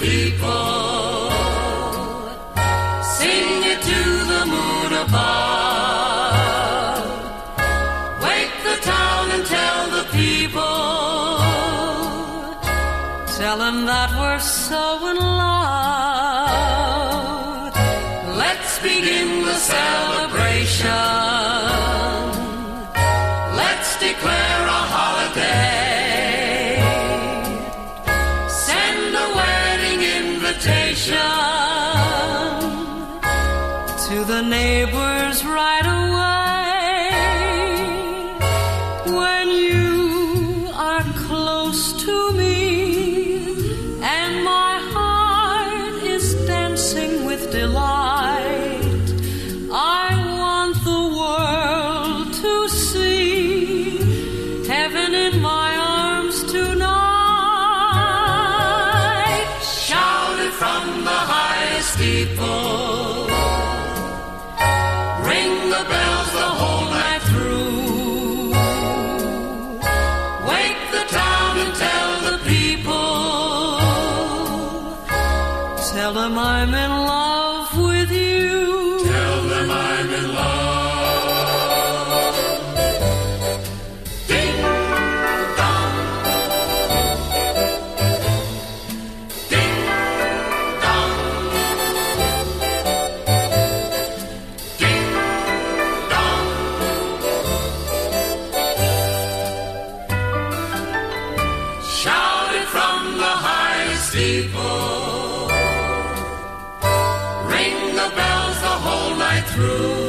people. Sing it to the moon above. Wake the town and tell the people. Tell them that we're so in love. Let's begin the celebration. Let's declare a holiday. Invitation to the neighbors right away. Ring the bells the whole night through. Wake the town and tell the people. Tell them I'm in love with you. Tell them I'm in love. Steeple. Ring the bells the whole night through.